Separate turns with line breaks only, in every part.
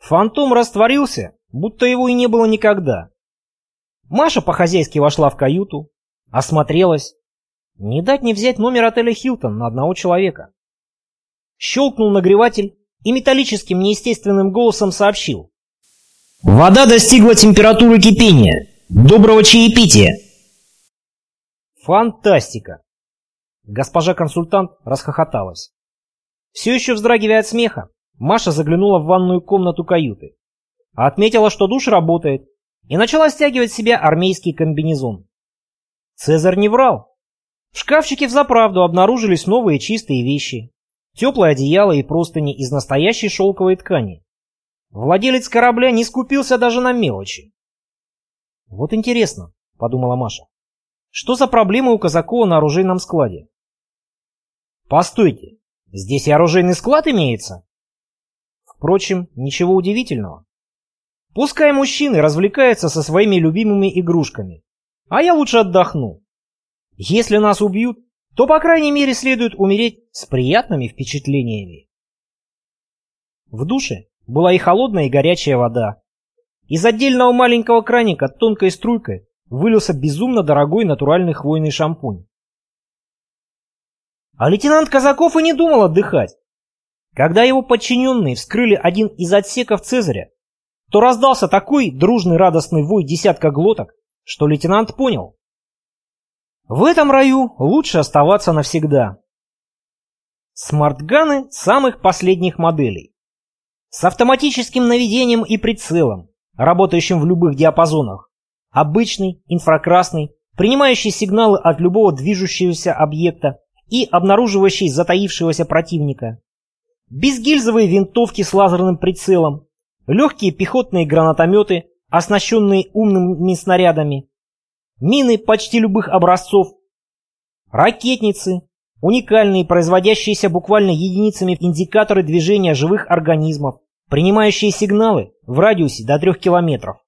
Фантом растворился, будто его и не было никогда. Маша по-хозяйски вошла в каюту, осмотрелась. Не дать не взять номер отеля «Хилтон» на одного человека. Щелкнул нагреватель и металлическим неестественным голосом сообщил. «Вода достигла температуры кипения. Доброго чаепития!» Фантастика! Госпожа консультант расхохоталась. Все еще вздрагивая от смеха, Маша заглянула в ванную комнату каюты. Отметила, что душ работает, и начала стягивать с себя армейский комбинезон. Цезарь не врал. В шкафчике взаправду обнаружились новые чистые вещи. Теплое одеяло и простыни из настоящей шелковой ткани. Владелец корабля не скупился даже на мелочи. «Вот интересно», — подумала Маша, — «что за проблемы у Казакова на оружейном складе?» «Постойте, здесь и оружейный склад имеется?» Впрочем, ничего удивительного. Пускай мужчины развлекаются со своими любимыми игрушками, а я лучше отдохну. Если нас убьют, то, по крайней мере, следует умереть с приятными впечатлениями. В душе была и холодная, и горячая вода. Из отдельного маленького краника тонкой струйкой вылился безумно дорогой натуральный хвойный шампунь. А лейтенант Казаков и не думал отдыхать. Когда его подчиненные вскрыли один из отсеков Цезаря, то раздался такой дружный радостный вой десятка глоток, что лейтенант понял. В этом раю лучше оставаться навсегда. Смартганы самых последних моделей. С автоматическим наведением и прицелом, работающим в любых диапазонах. Обычный, инфракрасный, принимающий сигналы от любого движущегося объекта и обнаруживающий затаившегося противника безгильзовые винтовки с лазерным прицелом, легкие пехотные гранатометы, оснащенные умными снарядами, мины почти любых образцов, ракетницы, уникальные, производящиеся буквально единицами индикаторы движения живых организмов, принимающие сигналы в радиусе до 3 километров.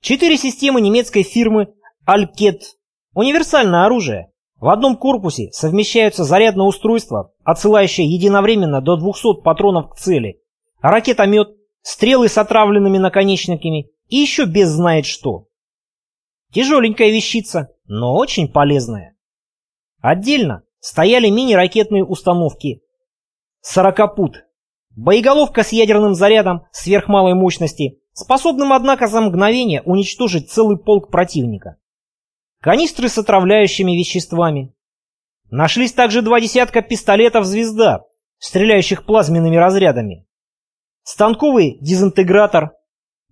Четыре системы немецкой фирмы Alket, универсальное оружие, в одном корпусе совмещаются зарядное устройство, отсылающее единовременно до 200 патронов к цели, ракетомет, стрелы с отравленными наконечниками и еще без знает что. Тяжеленькая вещица, но очень полезная. Отдельно стояли мини-ракетные установки. Сорокопут. Боеголовка с ядерным зарядом сверхмалой мощности, способным, однако, за мгновение уничтожить целый полк противника канистры с отравляющими веществами. Нашлись также два десятка пистолетов «Звезда», стреляющих плазменными разрядами. Станковый дезинтегратор.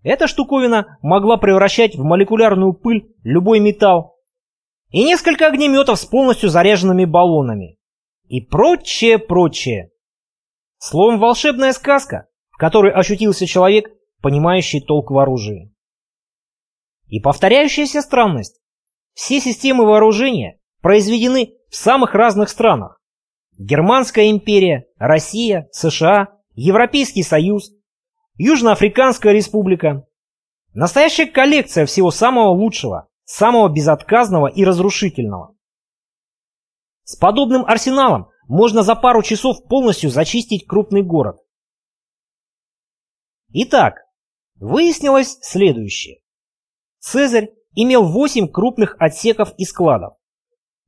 Эта штуковина могла превращать в молекулярную пыль любой металл. И несколько огнеметов с полностью заряженными баллонами. И прочее, прочее. Словом, волшебная сказка, в которой ощутился человек, понимающий толк в оружии. И повторяющаяся странность. Все системы вооружения произведены в самых разных странах. Германская империя, Россия, США, Европейский Союз, Южноафриканская республика. Настоящая коллекция всего самого лучшего, самого безотказного и разрушительного. С подобным арсеналом можно за пару часов полностью зачистить крупный город. Итак, выяснилось следующее. Цезарь имел 8 крупных отсеков и складов.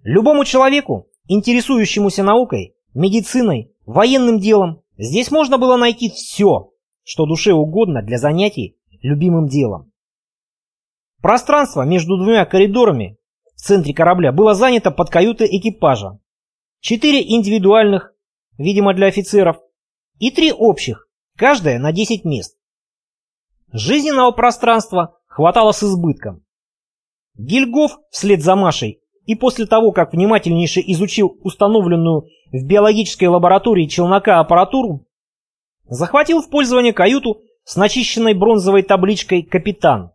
Любому человеку, интересующемуся наукой, медициной, военным делом, здесь можно было найти все, что душе угодно для занятий любимым делом. Пространство между двумя коридорами в центре корабля было занято под каютой экипажа. Четыре индивидуальных, видимо для офицеров, и три общих, каждая на 10 мест. Жизненного пространства хватало с избытком. Гильгоф вслед за Машей и после того, как внимательнейше изучил установленную в биологической лаборатории челнока аппаратуру, захватил в пользование каюту с начищенной бронзовой табличкой «Капитан».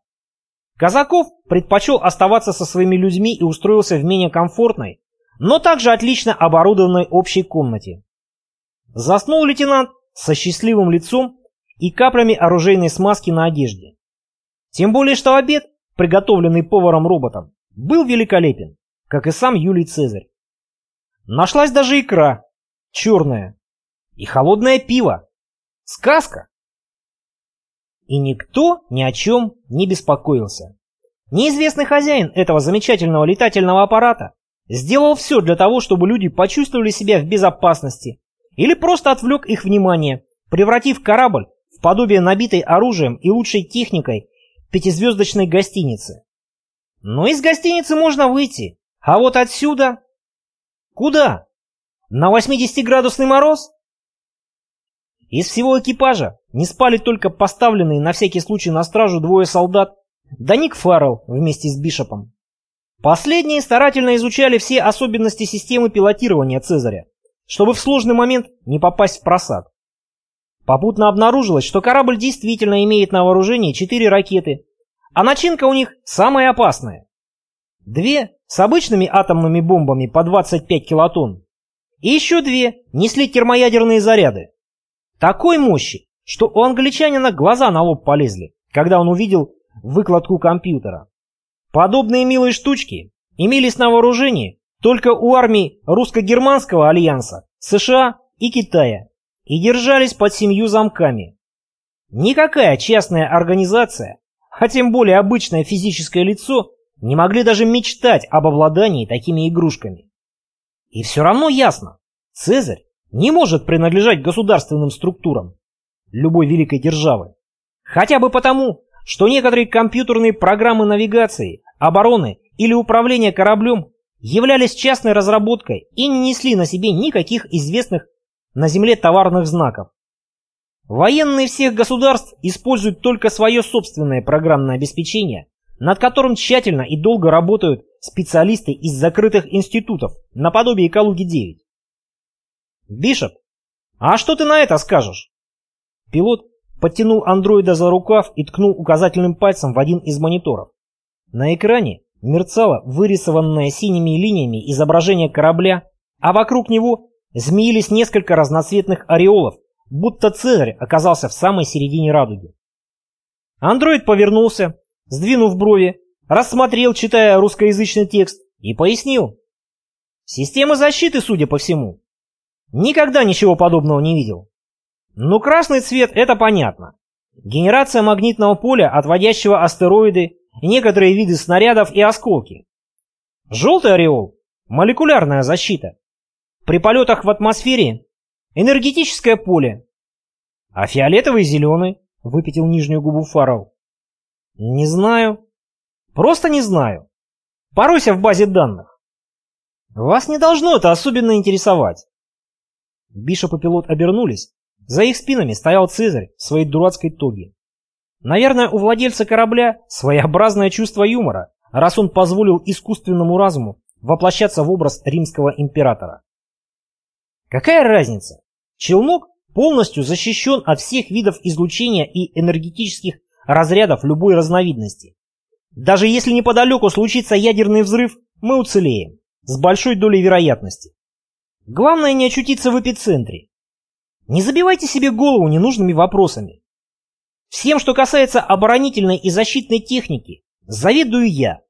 Казаков предпочел оставаться со своими людьми и устроился в менее комфортной, но также отлично оборудованной общей комнате. Заснул лейтенант со счастливым лицом и каплями оружейной смазки на одежде. Тем более, что обед приготовленный поваром-роботом, был великолепен, как и сам Юлий Цезарь. Нашлась даже икра, черная, и холодное пиво. Сказка! И никто ни о чем не беспокоился. Неизвестный хозяин этого замечательного летательного аппарата сделал все для того, чтобы люди почувствовали себя в безопасности или просто отвлек их внимание, превратив корабль в подобие набитой оружием и лучшей техникой пятизвездочной гостиницы. Но из гостиницы можно выйти, а вот отсюда... Куда? На 80-градусный мороз? Из всего экипажа не спали только поставленные на всякий случай на стражу двое солдат, да Ник Фаррелл вместе с Бишопом. Последние старательно изучали все особенности системы пилотирования Цезаря, чтобы в сложный момент не попасть в просад. Попутно обнаружилось, что корабль действительно имеет на вооружении четыре ракеты, а начинка у них самая опасная. Две с обычными атомными бомбами по 25 килотонн, и еще две несли термоядерные заряды. Такой мощи, что у англичанина глаза на лоб полезли, когда он увидел выкладку компьютера. Подобные милые штучки имелись на вооружении только у армий русско-германского альянса, США и Китая и держались под семью замками. Никакая частная организация, а тем более обычное физическое лицо, не могли даже мечтать об обладании такими игрушками. И все равно ясно, Цезарь не может принадлежать государственным структурам любой великой державы. Хотя бы потому, что некоторые компьютерные программы навигации, обороны или управления кораблем являлись частной разработкой и не несли на себе никаких известных на Земле товарных знаков. Военные всех государств используют только свое собственное программное обеспечение, над которым тщательно и долго работают специалисты из закрытых институтов, наподобие Калуги-9. Бишоп, а что ты на это скажешь? Пилот подтянул андроида за рукав и ткнул указательным пальцем в один из мониторов. На экране мерцало вырисованное синими линиями изображение корабля, а вокруг него змеились несколько разноцветных ореолов, будто Цезарь оказался в самой середине радуги. Андроид повернулся, сдвинув брови, рассмотрел, читая русскоязычный текст, и пояснил. Система защиты, судя по всему. Никогда ничего подобного не видел. Ну, красный цвет — это понятно. Генерация магнитного поля, отводящего астероиды, некоторые виды снарядов и осколки. Желтый ореол — молекулярная защита. При полетах в атмосфере — энергетическое поле. А фиолетовый и зеленый, — выпятил нижнюю губу Фаррелл. Не знаю. Просто не знаю. Поройся в базе данных. Вас не должно это особенно интересовать. Бишоп и пилот обернулись. За их спинами стоял Цезарь в своей дурацкой тоге. Наверное, у владельца корабля своеобразное чувство юмора, раз он позволил искусственному разуму воплощаться в образ римского императора. Какая разница? Челнок полностью защищен от всех видов излучения и энергетических разрядов любой разновидности. Даже если неподалеку случится ядерный взрыв, мы уцелеем, с большой долей вероятности. Главное не очутиться в эпицентре. Не забивайте себе голову ненужными вопросами. Всем, что касается оборонительной и защитной техники, заведую я.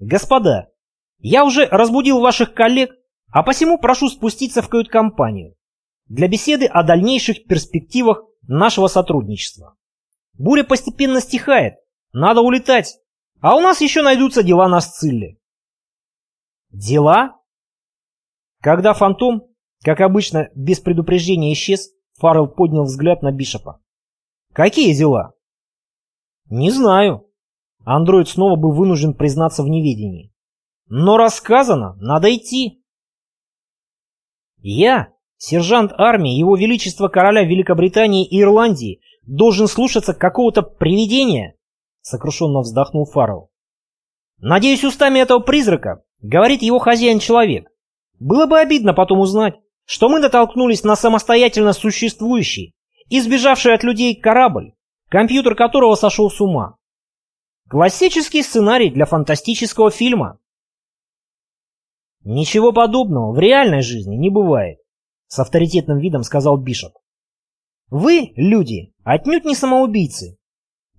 Господа, я уже разбудил ваших коллег, а посему прошу спуститься в кают-компанию для беседы о дальнейших перспективах нашего сотрудничества. Буря постепенно стихает. Надо улетать. А у нас еще найдутся дела на Сцилле. Дела? Когда фантом, как обычно, без предупреждения исчез, Фаррелл поднял взгляд на Бишопа. Какие дела? Не знаю. Андроид снова был вынужден признаться в неведении. Но рассказано, надо идти. Я, сержант армии Его Величества Короля Великобритании и Ирландии, должен слушаться какого-то привидения?» Сокрушенно вздохнул Фаррелл. «Надеюсь, устами этого призрака говорит его хозяин-человек. Было бы обидно потом узнать, что мы натолкнулись на самостоятельно существующий, избежавший от людей корабль, компьютер которого сошел с ума. Классический сценарий для фантастического фильма. Ничего подобного в реальной жизни не бывает, с авторитетным видом сказал Бишоп. Вы, люди, отнюдь не самоубийцы.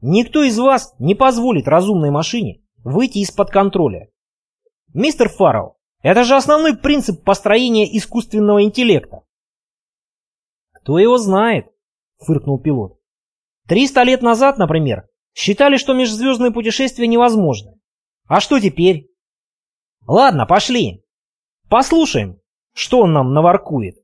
Никто из вас не позволит разумной машине выйти из-под контроля. Мистер Фаррелл, это же основной принцип построения искусственного интеллекта. Кто его знает, фыркнул пилот. Триста лет назад, например, считали, что межзвездные путешествия невозможны. А что теперь? Ладно, пошли. Послушаем, что он нам наворкует.